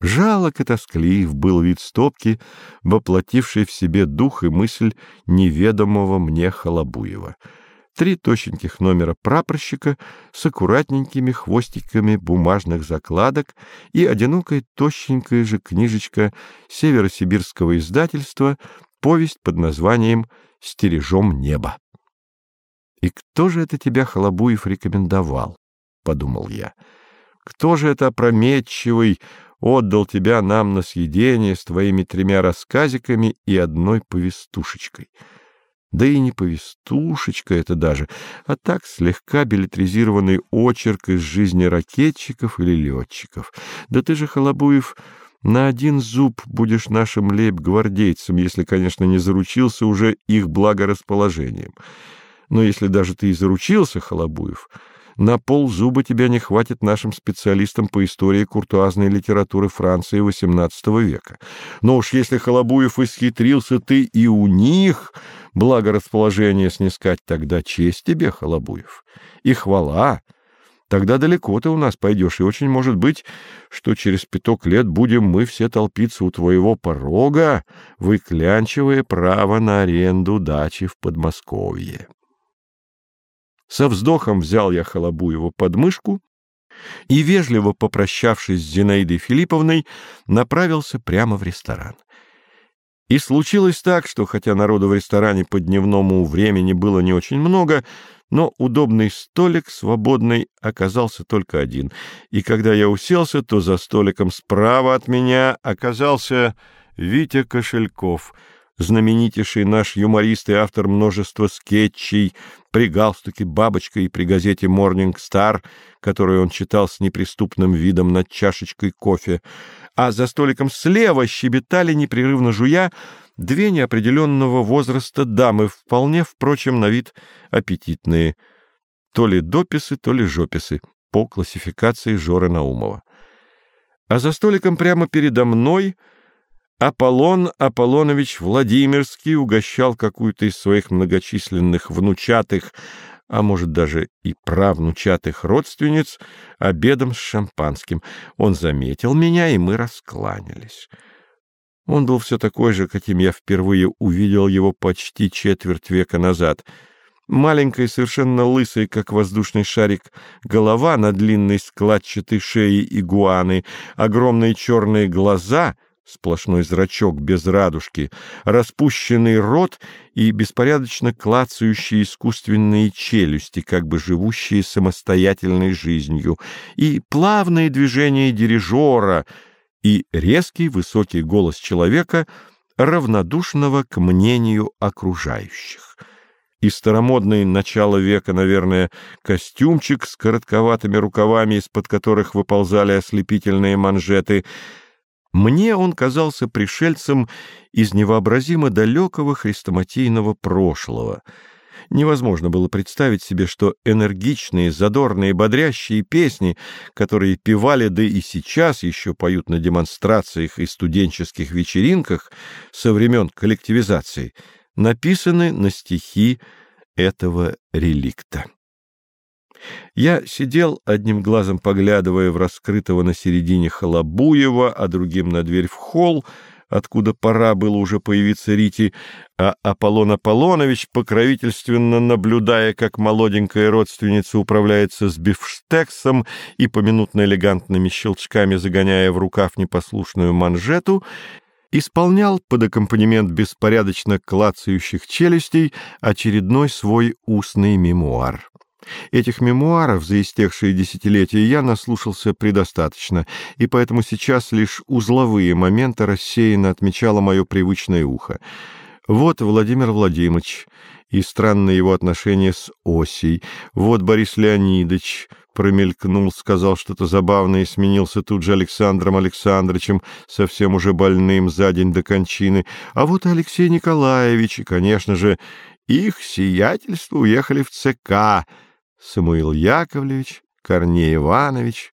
Жалок и тосклив был вид стопки, воплотивший в себе дух и мысль неведомого мне Холобуева. Три точеньких номера прапорщика с аккуратненькими хвостиками бумажных закладок и одинокая тощенькая же книжечка северосибирского издательства «Повесть под названием «Стережем небо». «И кто же это тебя, Холобуев, рекомендовал?» — подумал я. «Кто же это опрометчивый отдал тебя нам на съедение с твоими тремя рассказиками и одной повестушечкой?» Да и не повестушечка это даже, а так слегка билетризированный очерк из жизни ракетчиков или летчиков. Да ты же, Холобуев, на один зуб будешь нашим лейб-гвардейцем, если, конечно, не заручился уже их благорасположением. Но если даже ты и заручился, Холобуев, на пол зуба тебя не хватит нашим специалистам по истории куртуазной литературы Франции XVIII века. Но уж если Холобуев исхитрился ты и у них благорасположение снискать, тогда честь тебе, Холобуев, и хвала. Тогда далеко ты у нас пойдешь, и очень может быть, что через пяток лет будем мы все толпиться у твоего порога, выклянчивая право на аренду дачи в Подмосковье. Со вздохом взял я Холобуева под мышку и, вежливо попрощавшись с Зинаидой Филипповной, направился прямо в ресторан. И случилось так, что хотя народу в ресторане по дневному времени было не очень много, но удобный столик свободный оказался только один. И когда я уселся, то за столиком справа от меня оказался Витя Кошельков — знаменитейший наш юморист и автор множества скетчей, при галстуке «Бабочка» и при газете «Морнинг Стар», которую он читал с неприступным видом над чашечкой кофе, а за столиком слева щебетали, непрерывно жуя, две неопределенного возраста дамы, вполне, впрочем, на вид аппетитные, то ли дописы, то ли жописы, по классификации Жоры Наумова. А за столиком прямо передо мной — Аполлон Аполлонович Владимирский угощал какую-то из своих многочисленных внучатых, а может даже и правнучатых родственниц обедом с шампанским. Он заметил меня, и мы раскланялись. Он был все такой же, каким я впервые увидел его почти четверть века назад. Маленькая, совершенно лысая, как воздушный шарик, голова на длинной складчатой шее игуаны, огромные черные глаза — сплошной зрачок без радужки, распущенный рот и беспорядочно клацающие искусственные челюсти, как бы живущие самостоятельной жизнью, и плавные движения дирижера, и резкий высокий голос человека, равнодушного к мнению окружающих. И старомодный начало века, наверное, костюмчик с коротковатыми рукавами, из-под которых выползали ослепительные манжеты — мне он казался пришельцем из невообразимо далекого хрестоматийного прошлого. Невозможно было представить себе, что энергичные, задорные, бодрящие песни, которые певали, да и сейчас еще поют на демонстрациях и студенческих вечеринках со времен коллективизации, написаны на стихи этого реликта. Я сидел, одним глазом поглядывая в раскрытого на середине Холобуева, а другим на дверь в холл, откуда пора было уже появиться Рите, а Аполлон Аполлонович, покровительственно наблюдая, как молоденькая родственница управляется с бифштексом и поминутно элегантными щелчками загоняя в рукав непослушную манжету, исполнял под аккомпанемент беспорядочно клацающих челюстей очередной свой устный мемуар. Этих мемуаров за истекшие десятилетия я наслушался предостаточно, и поэтому сейчас лишь узловые моменты рассеянно отмечало мое привычное ухо. Вот Владимир Владимирович и странное его отношение с Осей. Вот Борис Леонидович промелькнул, сказал что-то забавное и сменился тут же Александром Александровичем, совсем уже больным за день до кончины. А вот Алексей Николаевич и, конечно же, их сиятельство уехали в ЦК — Самуил Яковлевич, Корней Иванович,